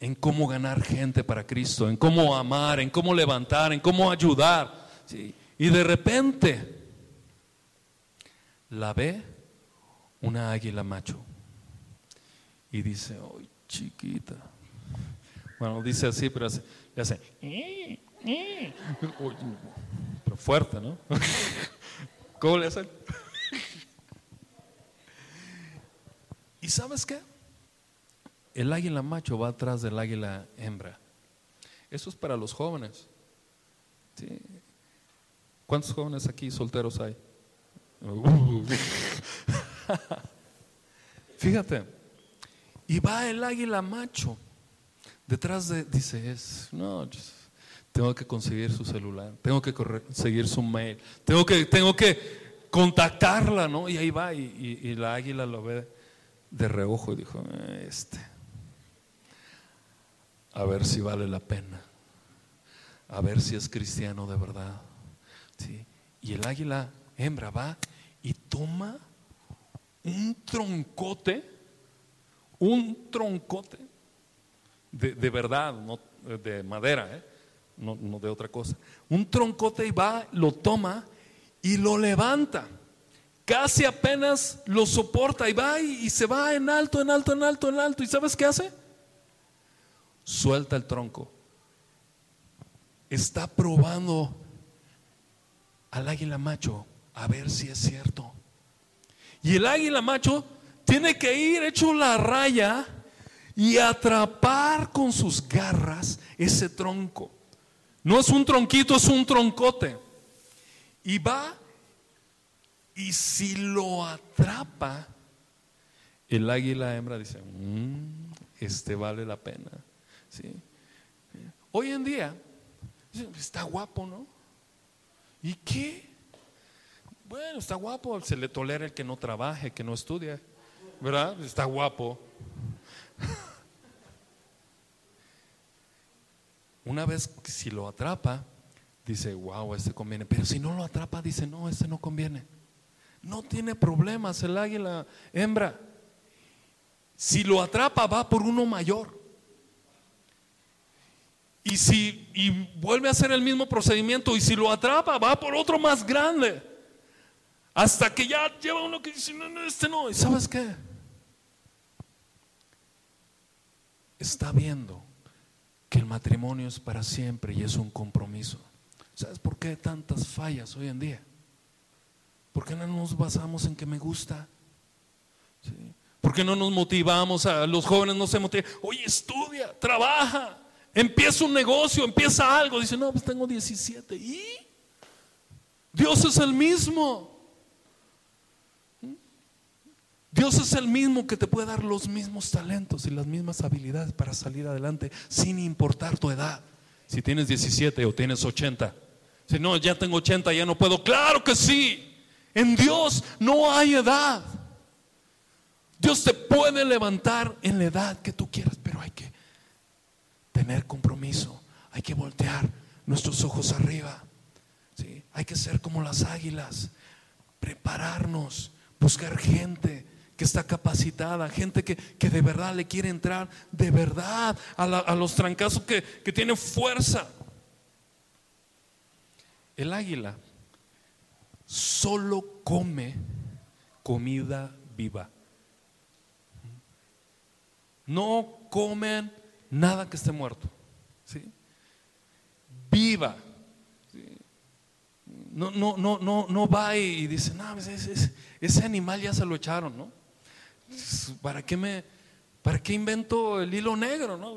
en cómo ganar gente para Cristo, en cómo amar, en cómo levantar, en cómo ayudar. ¿sí? Y de repente la ve una águila macho y dice, ¡ay, chiquita! Bueno, dice así, pero le hace, pero fuerte, ¿no? ¿Cómo le hace? ¿Y sabes qué? El águila macho va atrás del águila hembra. Eso es para los jóvenes. ¿Cuántos jóvenes aquí solteros hay? Fíjate. Y va el águila macho. Detrás de, dice, es, no, tengo que conseguir su celular, tengo que conseguir su mail, tengo que, tengo que contactarla, ¿no? Y ahí va, y, la águila lo ve de reojo y dijo, este, a ver si vale la pena, a ver si es cristiano de verdad. ¿sí? Y el águila hembra va y toma un troncote, un troncote de, de verdad, no de madera, ¿eh? no, de otra cosa. Un troncote y va, lo toma y lo levanta. Casi apenas lo soporta y va y, se va en alto, en alto, en alto, en alto. ¿Y sabes qué hace? Suelta el tronco. Está probando al águila macho a ver si es cierto. Y el águila macho tiene que ir hecho la raya y atrapar con sus garras ese tronco. No es un tronquito, es un troncote. Y va y si lo atrapa, el águila hembra dice, mm, este vale la pena. ¿Sí? Hoy en día, está guapo, ¿no? ¿Y qué? Bueno, está guapo, se le tolera el que no trabaje, que no estudie, ¿verdad? Está guapo. Una vez si lo atrapa, dice, wow, este conviene. Pero si no lo atrapa, dice, no, este no conviene. No tiene problemas el águila hembra. Si lo atrapa, va por uno mayor. Y si y vuelve a hacer el mismo procedimiento, y si lo atrapa, va por otro más grande. Hasta que ya lleva uno que dice, no, no, este no. ¿Y sabes qué? Está viendo que el matrimonio es para siempre y es un compromiso. ¿Sabes por qué tantas fallas hoy en día? ¿Por qué no nos basamos en que me gusta? ¿Por qué no nos motivamos a los jóvenes? No se motivan. Oye, estudia, trabaja, empieza un negocio, empieza algo. Dice, no, pues tengo 17. ¿Y? Dios es el mismo. Dios es el mismo que te puede dar los mismos talentos y las mismas habilidades para salir adelante sin importar tu edad. Si tienes 17 o tienes 80. Si no, ya tengo 80, ya no puedo. Claro que sí. En Dios no hay edad. Dios te puede levantar en la edad que tú quieras, pero hay que tener compromiso. Hay que voltear nuestros ojos arriba. ¿sí? Hay que ser como las águilas. Prepararnos, buscar gente que está capacitada, gente que, de verdad le quiere entrar, de verdad, a, los trancazos que, que tiene fuerza. El águila solo come comida viva. No comen nada que esté muerto. ¿sí? Viva. No, no, no, no, no va y dice, no, pues ese, animal ya se lo echaron, ¿no? ¿Para qué me, para qué invento el hilo negro? ¿no?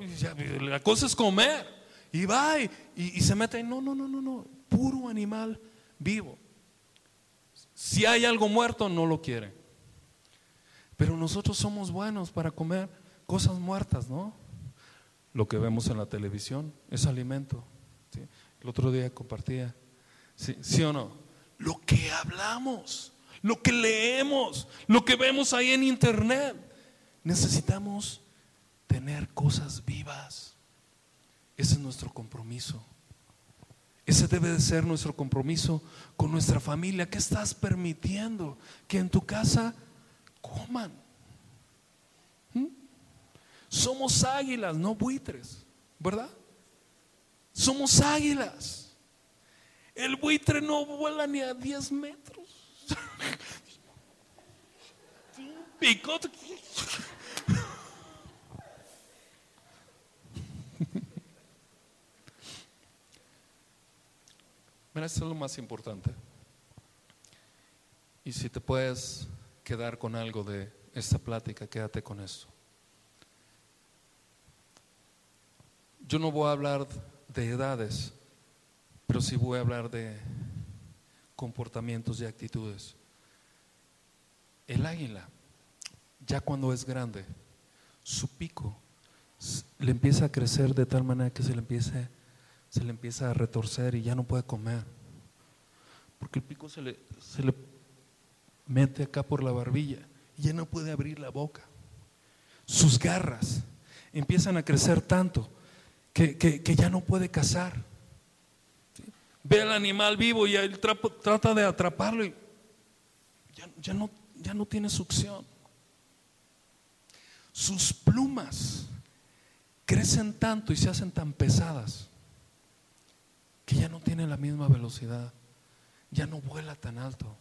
La cosa es comer. Y va y, se mete. No, no, no, no, no. Puro animal vivo. Si hay algo muerto, no lo quiere. Pero nosotros somos buenos para comer cosas muertas, ¿no? Lo que vemos en la televisión es alimento. El otro día compartía. ¿Sí o no? Lo que hablamos lo que leemos, lo que vemos ahí en internet. Necesitamos tener cosas vivas. Ese es nuestro compromiso. Ese debe de ser nuestro compromiso con nuestra familia. ¿Qué estás permitiendo que en tu casa coman? ¿Mm? Somos águilas, no buitres, ¿verdad? Somos águilas. El buitre no vuela ni a 10 metros. Picote. Mira, eso es lo más importante. Y si te puedes quedar con algo de esta plática, quédate con eso. Yo no voy a hablar de edades, pero sí voy a hablar de comportamientos y actitudes. El águila, ya cuando es grande, su pico le empieza a crecer de tal manera que se le empiece, se le empieza a retorcer y ya no puede comer. Porque el pico se le, se le mete acá por la barbilla y ya no puede abrir la boca. Sus garras empiezan a crecer tanto que, que, ya no puede cazar. Ve al animal vivo y él trata de atraparlo y ya, ya, no, ya no tiene succión. Sus plumas crecen tanto y se hacen tan pesadas que ya no tiene la misma velocidad, ya no vuela tan alto.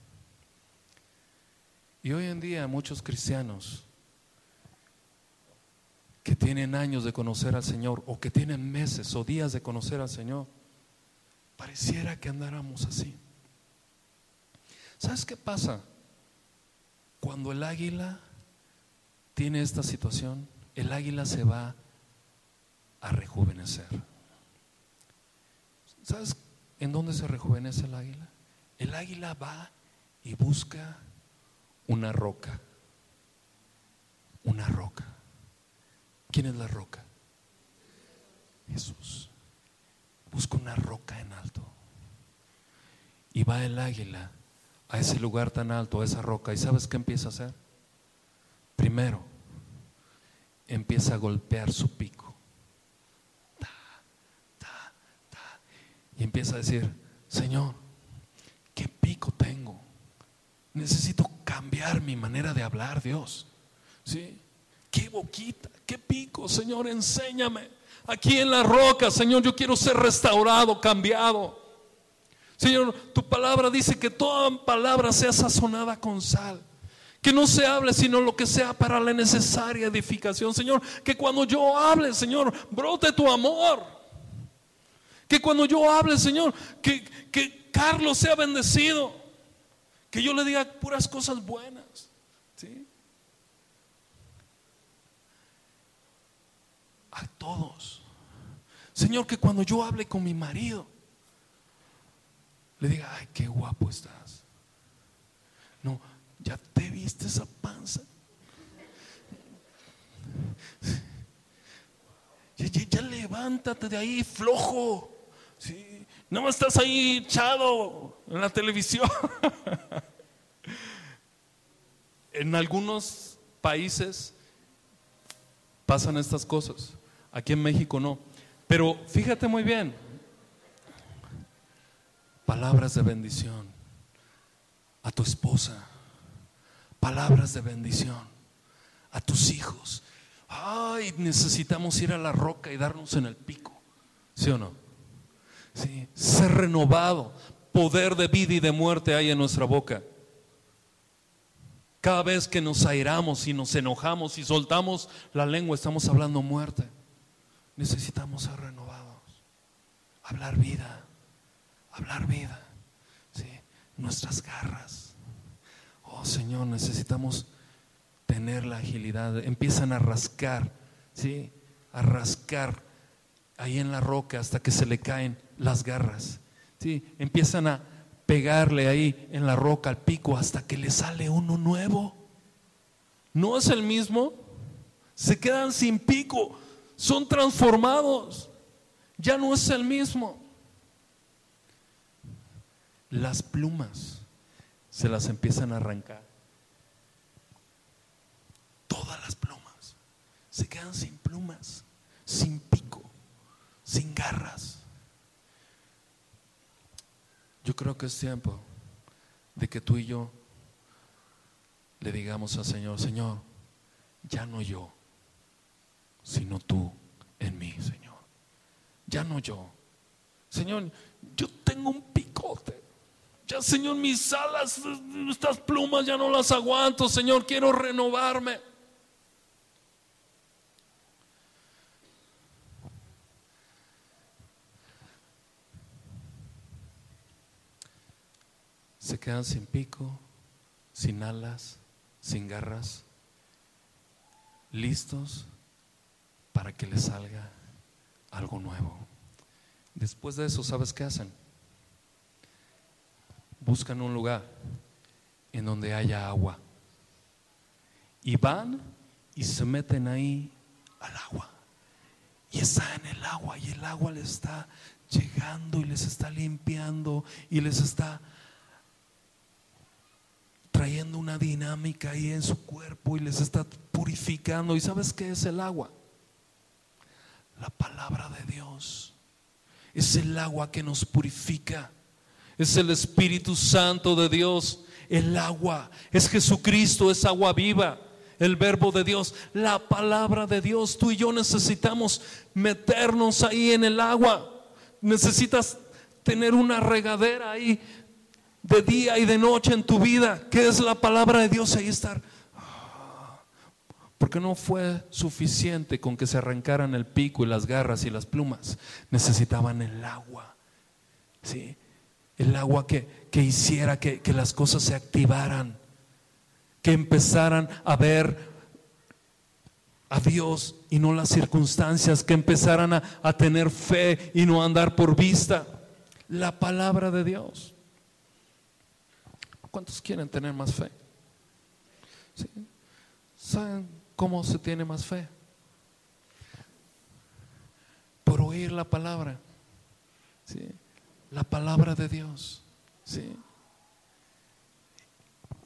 Y hoy en día muchos cristianos que tienen años de conocer al Señor o que tienen meses o días de conocer al Señor, pareciera que andáramos así. ¿Sabes qué pasa? Cuando el águila tiene esta situación, el águila se va a rejuvenecer. ¿Sabes en dónde se rejuvenece el águila? El águila va y busca una roca. Una roca. ¿Quién es la roca? Jesús. Busca una roca en alto. Y va el águila a ese lugar tan alto, a esa roca. ¿Y sabes qué empieza a hacer? Primero, empieza a golpear su pico. Y empieza a decir, Señor, ¿qué pico tengo? Necesito cambiar mi manera de hablar, Dios. ¿Sí? ¿Qué boquita? ¿Qué pico? Señor, enséñame. Aquí en la roca, Señor, yo quiero ser restaurado, cambiado. Señor, tu palabra dice que toda palabra sea sazonada con sal. Que no se hable sino lo que sea para la necesaria edificación. Señor, que cuando yo hable, Señor, brote tu amor. Que cuando yo hable, Señor, que, que Carlos sea bendecido. Que yo le diga puras cosas buenas. ¿sí? A todos. Señor, que cuando yo hable con mi marido, le diga, ay, qué guapo estás. No, ¿Ya te viste esa panza? Ya, levántate de ahí, flojo. ¿Sí? No estás ahí echado en la televisión. en algunos países pasan estas cosas. Aquí en México no. Pero fíjate muy bien. Palabras de bendición a tu esposa palabras de bendición a tus hijos. Ay, necesitamos ir a la roca y darnos en el pico. ¿Sí o no? Sí, ser renovado. Poder de vida y de muerte hay en nuestra boca. Cada vez que nos airamos y nos enojamos y soltamos la lengua, estamos hablando muerte. Necesitamos ser renovados. Hablar vida. Hablar vida. ¿sí? Nuestras garras Oh, Señor, necesitamos tener la agilidad. Empiezan a rascar, ¿sí? A rascar ahí en la roca hasta que se le caen las garras. ¿sí? Empiezan a pegarle ahí en la roca al pico hasta que le sale uno nuevo. No es el mismo. Se quedan sin pico. Son transformados. Ya no es el mismo. Las plumas se las empiezan a arrancar. Todas las plumas. Se quedan sin plumas, sin pico, sin garras. Creo que es tiempo de que tú y yo le digamos al Señor, Señor, ya no yo, sino tú en mí, Señor. Ya no yo. Señor, yo tengo un picote. Ya, Señor, mis alas, estas plumas ya no las aguanto, Señor, quiero renovarme. Quedan sin pico, sin alas, sin garras, listos para que les salga algo nuevo. Después de eso, ¿sabes qué hacen? buscan un lugar en donde haya agua. Y van y se meten ahí al agua. Y están en el agua y el agua les está llegando y les está limpiando y les está trayendo una dinámica ahí en su cuerpo y les está purificando. ¿Y sabes qué es el agua? La palabra de Dios. Es el agua que nos purifica. Es el Espíritu Santo de Dios. El agua. Es Jesucristo, es agua viva. El verbo de Dios, la palabra de Dios. Tú y yo necesitamos meternos ahí en el agua. Necesitas tener una regadera ahí de día y de noche en tu vida, que es la palabra de Dios, ahí estar. Porque no fue suficiente con que se arrancaran el pico y las garras y las plumas. Necesitaban el agua. ¿sí? El agua que, hiciera que, las cosas se activaran. Que empezaran a ver a Dios y no las circunstancias. Que empezaran a, a tener fe y no andar por vista. La palabra de Dios. ¿Cuántos quieren tener más fe? ¿Saben cómo se tiene más fe? Por oír la palabra. ¿sí? La palabra de Dios. ¿sí?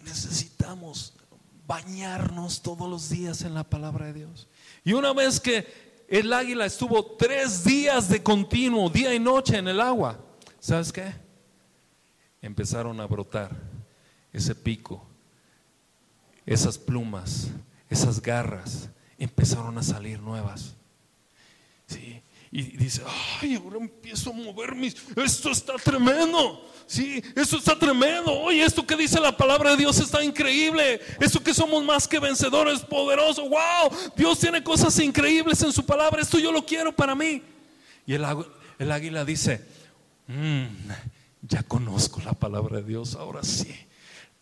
Necesitamos bañarnos todos los días en la palabra de Dios. Y una vez que el águila estuvo tres días de continuo, día y noche en el agua, ¿sabes qué? Empezaron a brotar ese pico, esas plumas, esas garras, empezaron a salir nuevas. ¿Sí? Y dice, ay, ahora empiezo a mover mis, esto está tremendo, sí, esto está tremendo, oye, esto que dice la palabra de Dios está increíble, esto que somos más que vencedores, poderosos, wow, Dios tiene cosas increíbles en su palabra, esto yo lo quiero para mí. Y el, el águila dice, mm, ya conozco la palabra de Dios, ahora sí,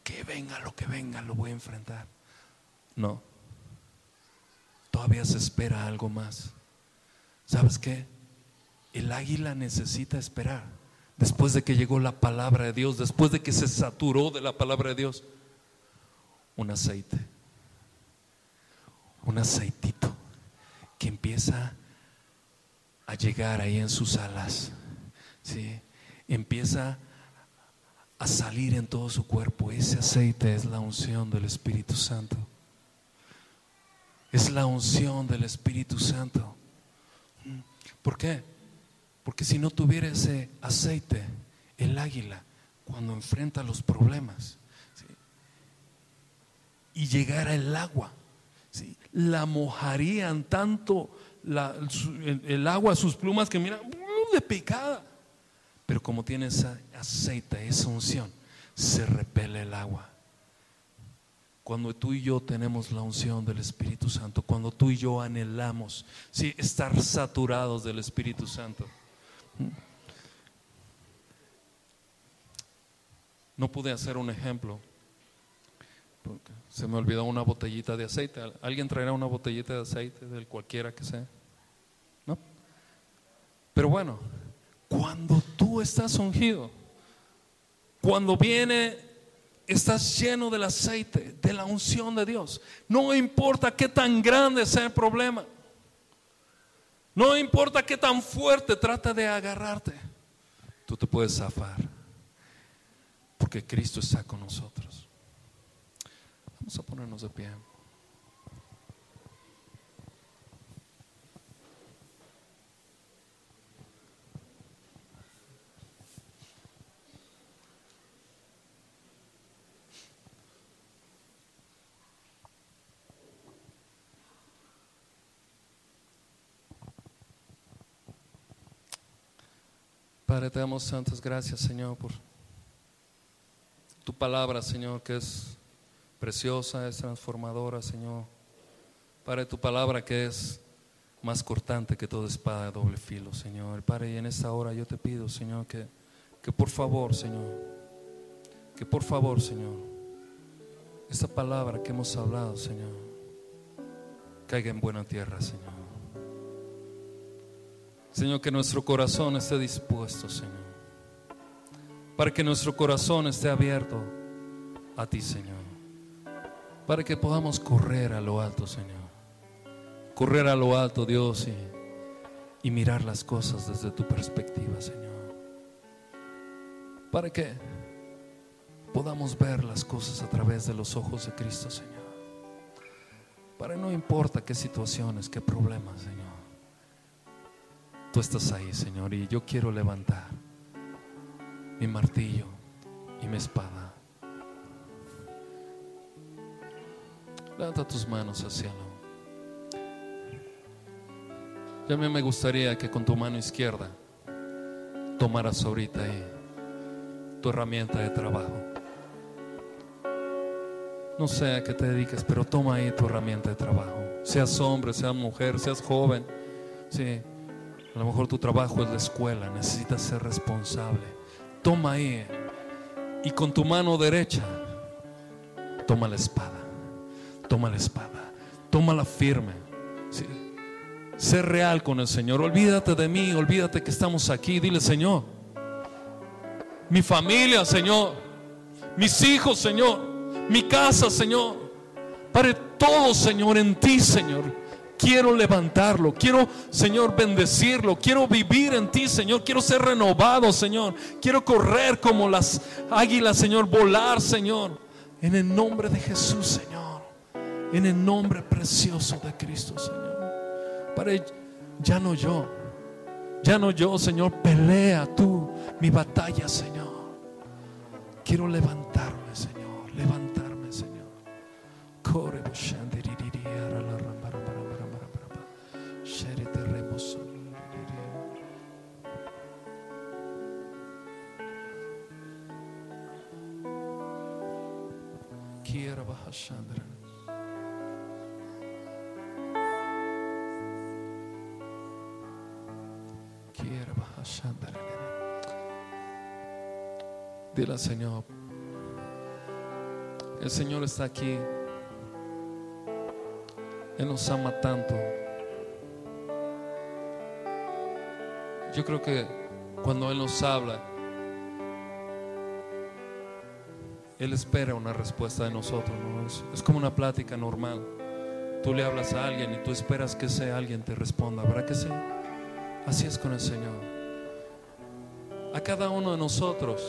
que venga lo que venga, lo voy a enfrentar. No. Todavía se espera algo más. ¿Sabes qué? El águila necesita esperar. Después de que llegó la palabra de Dios, después de que se saturó de la palabra de Dios, un aceite, un aceitito que empieza a llegar ahí en sus alas. ¿sí? Empieza a salir en todo su cuerpo. Ese aceite es la unción del Espíritu Santo. Es la unción del Espíritu Santo. ¿Por qué? Porque si no tuviera ese aceite, el águila, cuando enfrenta los problemas, y llegara el agua, la mojarían tanto el, agua, sus plumas, que mira, de picada. Pero como tiene ese aceite, esa unción, se repele el agua. Cuando tú y yo tenemos la unción del Espíritu Santo, cuando tú y yo anhelamos sí, estar saturados del Espíritu Santo. No pude hacer un ejemplo. Porque se me olvidó una botellita de aceite. ¿Alguien traerá una botellita de aceite del cualquiera que sea? ¿No? Pero bueno, cuando tú estás ungido, cuando viene, estás lleno del aceite, de la unción de Dios. No importa qué tan grande sea el problema. No importa qué tan fuerte trata de agarrarte. Tú te puedes zafar. Porque Cristo está con nosotros. Vamos a ponernos de pie. Padre, te damos santas gracias, Señor, por tu palabra, Señor, que es preciosa, es transformadora, Señor. Padre, tu palabra que es más cortante que toda espada de doble filo, Señor. Padre, y en esta hora yo te pido, Señor, que, que por favor, Señor, que por favor, Señor, esta palabra que hemos hablado, Señor, caiga en buena tierra, Señor. Señor, que nuestro corazón esté dispuesto, Señor. Para que nuestro corazón esté abierto a ti, Señor. Para que podamos correr a lo alto, Señor. Correr a lo alto, Dios, y y mirar las cosas desde tu perspectiva, Señor. Para que podamos ver las cosas a través de los ojos de Cristo, Señor. Para no importa qué situaciones, qué problemas, Señor. Tú estás ahí, Señor, y yo quiero levantar mi martillo y mi espada. Levanta tus manos hacia cielo. Ya a mí me gustaría que con tu mano izquierda tomaras ahorita ahí tu herramienta de trabajo. No sé a qué te dediques, pero toma ahí tu herramienta de trabajo. Seas hombre, seas mujer, seas joven. Sí, a lo mejor tu trabajo es la escuela, necesitas ser responsable. Toma ahí y con tu mano derecha toma la espada. Toma la espada. Tómala firme. Sí ser real con el Señor. Olvídate de mí, olvídate que estamos aquí. Dile, Señor, mi familia, Señor, mis hijos, Señor, mi casa, Señor. Para todo, Señor, en ti, Señor. Quiero levantarlo, quiero, Señor, bendecirlo, quiero vivir en ti, Señor, quiero ser renovado, Señor, quiero correr como las águilas, Señor, volar, Señor, en el nombre de Jesús, Señor, en el nombre precioso de Cristo, Señor. Para ya no yo, ya no yo, Señor, pelea tú mi batalla, Señor. Quiero levantarme, Señor, levantarme, Dile al Señor, el Señor está aquí. Él nos ama tanto. Yo creo que cuando Él nos habla, Él espera una respuesta de nosotros. Es, es, como una plática normal. Tú le hablas a alguien y tú esperas que ese alguien te responda. ¿Verdad que sí? Así es con el Señor. A cada uno de nosotros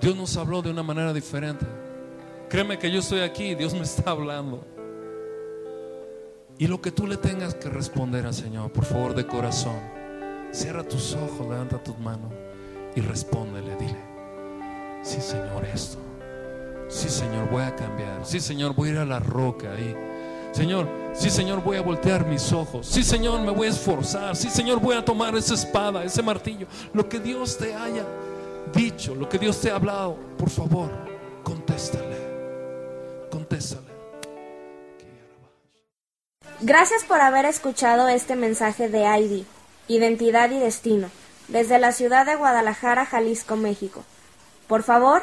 Dios nos habló de una manera diferente. Créeme que yo estoy aquí, Dios me está hablando. Y lo que tú le tengas que responder al Señor, por favor, de corazón, cierra tus ojos, levanta tus manos y respóndele, dile, sí Señor, esto. Sí Señor, voy a cambiar. Sí Señor, voy a ir a la roca ahí. Señor, sí Señor, voy a voltear mis ojos. Sí Señor, me voy a esforzar. Sí Señor, voy a tomar esa espada, ese martillo. Lo que Dios te haya dicho, lo que Dios te ha hablado, por favor, contéstale. Contéstale. Gracias por haber escuchado este mensaje de ID, Identidad y Destino, desde la ciudad de Guadalajara, Jalisco, México. Por favor,